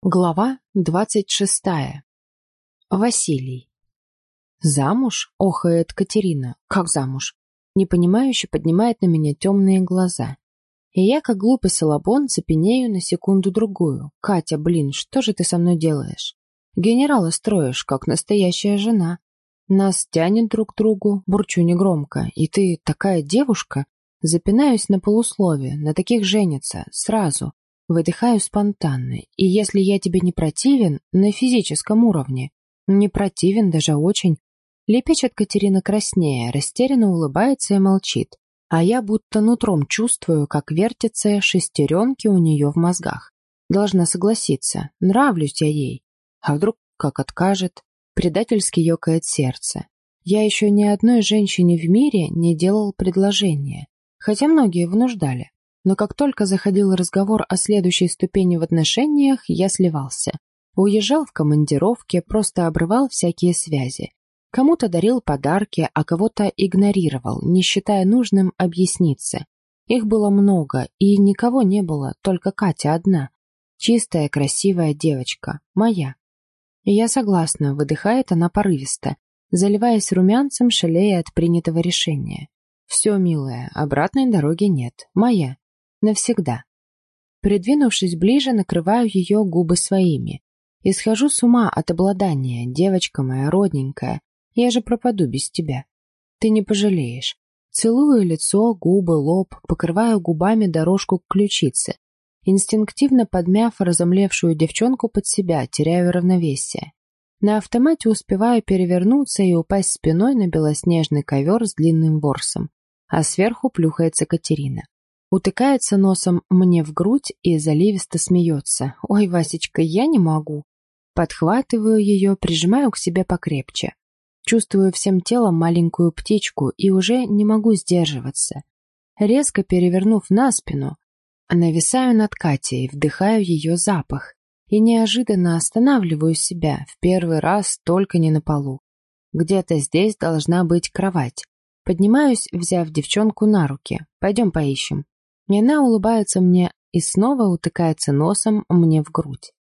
Глава двадцать шестая. Василий. «Замуж?» — охает Катерина. «Как замуж?» Непонимающе поднимает на меня темные глаза. И я, как глупый салабон, цепенею на секунду-другую. «Катя, блин, что же ты со мной делаешь?» «Генерала строишь, как настоящая жена. Нас тянет друг к другу, бурчу негромко. И ты такая девушка?» Запинаюсь на полусловие, на таких женятся, сразу. Выдыхаю спонтанно, и если я тебе не противен, на физическом уровне, не противен даже очень, лепечет Катерина краснее, растерянно улыбается и молчит, а я будто нутром чувствую, как вертятся шестеренки у нее в мозгах. Должна согласиться, нравлюсь я ей. А вдруг как откажет? Предательски ёкает сердце. Я еще ни одной женщине в мире не делал предложение, хотя многие вынуждали. Но как только заходил разговор о следующей ступени в отношениях, я сливался. Уезжал в командировке, просто обрывал всякие связи. Кому-то дарил подарки, а кого-то игнорировал, не считая нужным объясниться. Их было много, и никого не было, только Катя одна. Чистая, красивая девочка. Моя. Я согласна, выдыхает она порывисто, заливаясь румянцем, шалея от принятого решения. Все, милая, обратной дороги нет. Моя. Навсегда. Придвинувшись ближе, накрываю ее губы своими. И схожу с ума от обладания, девочка моя родненькая. Я же пропаду без тебя. Ты не пожалеешь. Целую лицо, губы, лоб, покрываю губами дорожку к ключице. Инстинктивно подмяв разомлевшую девчонку под себя, теряю равновесие. На автомате успеваю перевернуться и упасть спиной на белоснежный ковер с длинным ворсом, а сверху плюхается Катерина. Утыкается носом мне в грудь и заливисто смеется. «Ой, Васечка, я не могу». Подхватываю ее, прижимаю к себе покрепче. Чувствую всем телом маленькую птичку и уже не могу сдерживаться. Резко перевернув на спину, нависаю над Катей, вдыхаю ее запах и неожиданно останавливаю себя, в первый раз только не на полу. Где-то здесь должна быть кровать. Поднимаюсь, взяв девчонку на руки. Пойдем поищем. И она улыбается мне и снова утыкается носом мне в грудь.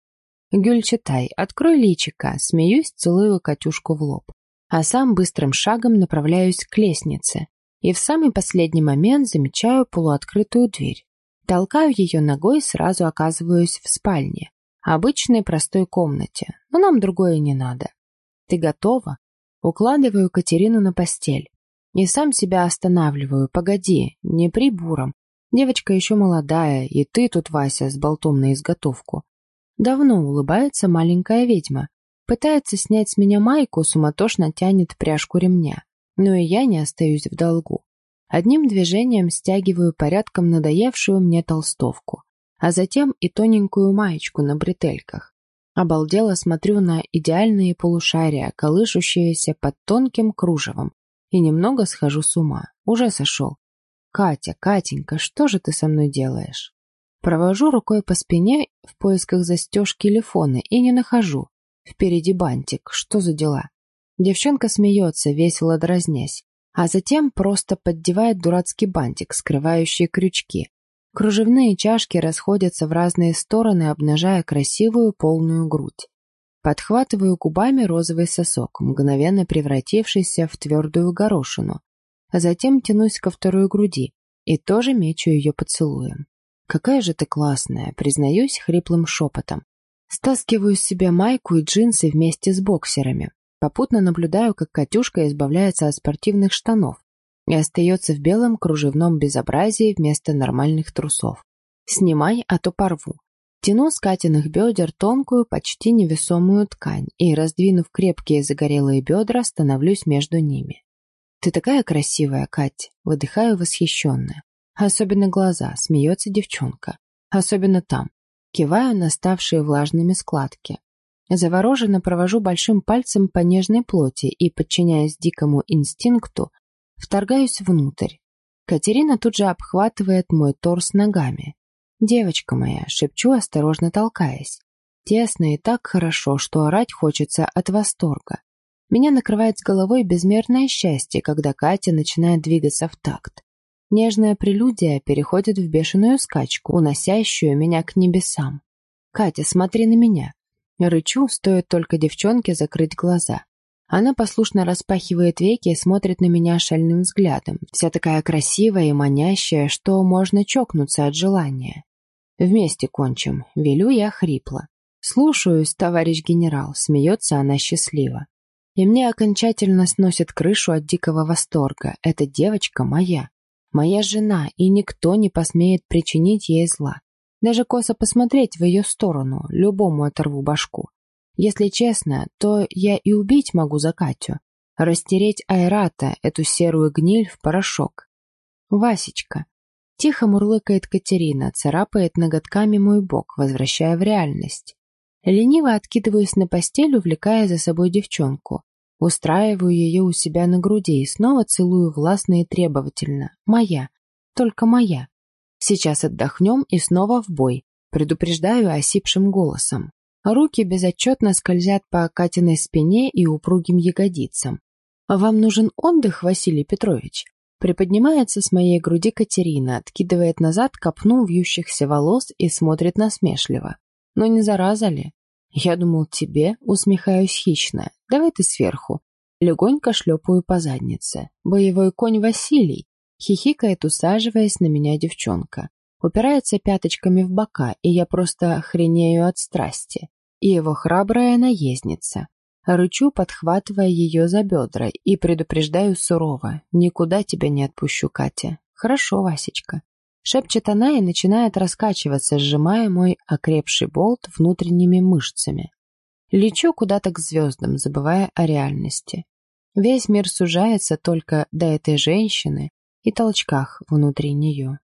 «Гюльчатай, открой личика», смеюсь, целую Катюшку в лоб. А сам быстрым шагом направляюсь к лестнице. И в самый последний момент замечаю полуоткрытую дверь. Толкаю ее ногой сразу оказываюсь в спальне. Обычной простой комнате, но нам другое не надо. «Ты готова?» Укладываю Катерину на постель. И сам себя останавливаю. «Погоди, не при буром. Девочка еще молодая, и ты тут, Вася, с болтом на изготовку. Давно улыбается маленькая ведьма. Пытается снять с меня майку, суматошно тянет пряжку ремня. Но и я не остаюсь в долгу. Одним движением стягиваю порядком надоевшую мне толстовку, а затем и тоненькую маечку на бретельках. Обалдело смотрю на идеальные полушария, колышущиеся под тонким кружевом, и немного схожу с ума. Уже сошел. «Катя, Катенька, что же ты со мной делаешь?» Провожу рукой по спине в поисках застежки или фона и не нахожу. Впереди бантик. Что за дела? Девчонка смеется, весело дразнясь, а затем просто поддевает дурацкий бантик, скрывающий крючки. Кружевные чашки расходятся в разные стороны, обнажая красивую полную грудь. Подхватываю губами розовый сосок, мгновенно превратившийся в твердую горошину, а затем тянусь ко второй груди и тоже мечу ее поцелуем. «Какая же ты классная!» — признаюсь хриплым шепотом. Стаскиваю с себя майку и джинсы вместе с боксерами. Попутно наблюдаю, как Катюшка избавляется от спортивных штанов и остается в белом кружевном безобразии вместо нормальных трусов. «Снимай, а то порву». Тяну с Катиных бедер тонкую, почти невесомую ткань и, раздвинув крепкие загорелые бедра, становлюсь между ними. «Ты такая красивая, Кать!» Выдыхаю восхищенно. Особенно глаза, смеется девчонка. Особенно там. Киваю на ставшие влажными складки. Завороженно провожу большим пальцем по нежной плоти и, подчиняясь дикому инстинкту, вторгаюсь внутрь. Катерина тут же обхватывает мой торс ногами. «Девочка моя», — шепчу, осторожно толкаясь. Тесно и так хорошо, что орать хочется от восторга. Меня накрывает с головой безмерное счастье, когда Катя начинает двигаться в такт. Нежная прелюдия переходит в бешеную скачку, уносящую меня к небесам. Катя, смотри на меня. Рычу, стоит только девчонке закрыть глаза. Она послушно распахивает веки и смотрит на меня шальным взглядом, вся такая красивая и манящая, что можно чокнуться от желания. Вместе кончим, велю я хрипло. Слушаюсь, товарищ генерал, смеется она счастливо. И мне окончательно сносит крышу от дикого восторга. Эта девочка моя. Моя жена, и никто не посмеет причинить ей зла. Даже косо посмотреть в ее сторону, любому оторву башку. Если честно, то я и убить могу за Катю. Растереть Айрата, эту серую гниль, в порошок. Васечка. Тихо мурлыкает Катерина, царапает ноготками мой бок, возвращая в реальность. Лениво откидываюсь на постель, увлекая за собой девчонку. Устраиваю ее у себя на груди и снова целую властно и требовательно. Моя. Только моя. Сейчас отдохнем и снова в бой. Предупреждаю осипшим голосом. Руки безотчетно скользят по Катиной спине и упругим ягодицам. «Вам нужен отдых, Василий Петрович?» Приподнимается с моей груди Катерина, откидывает назад копну вьющихся волос и смотрит насмешливо. «Но не зараза ли?» «Я думал, тебе», усмехаюсь хищно. «Давай ты сверху». Легонько шлепаю по заднице. «Боевой конь Василий», хихикает, усаживаясь на меня девчонка. Упирается пяточками в бока, и я просто охренею от страсти и его храбрая наездница. Рычу, подхватывая ее за бедра, и предупреждаю сурово. «Никуда тебя не отпущу, Катя». «Хорошо, Васечка». Шепчет она и начинает раскачиваться, сжимая мой окрепший болт внутренними мышцами. Лечу куда-то к звездам, забывая о реальности. Весь мир сужается только до этой женщины и толчках внутри нее.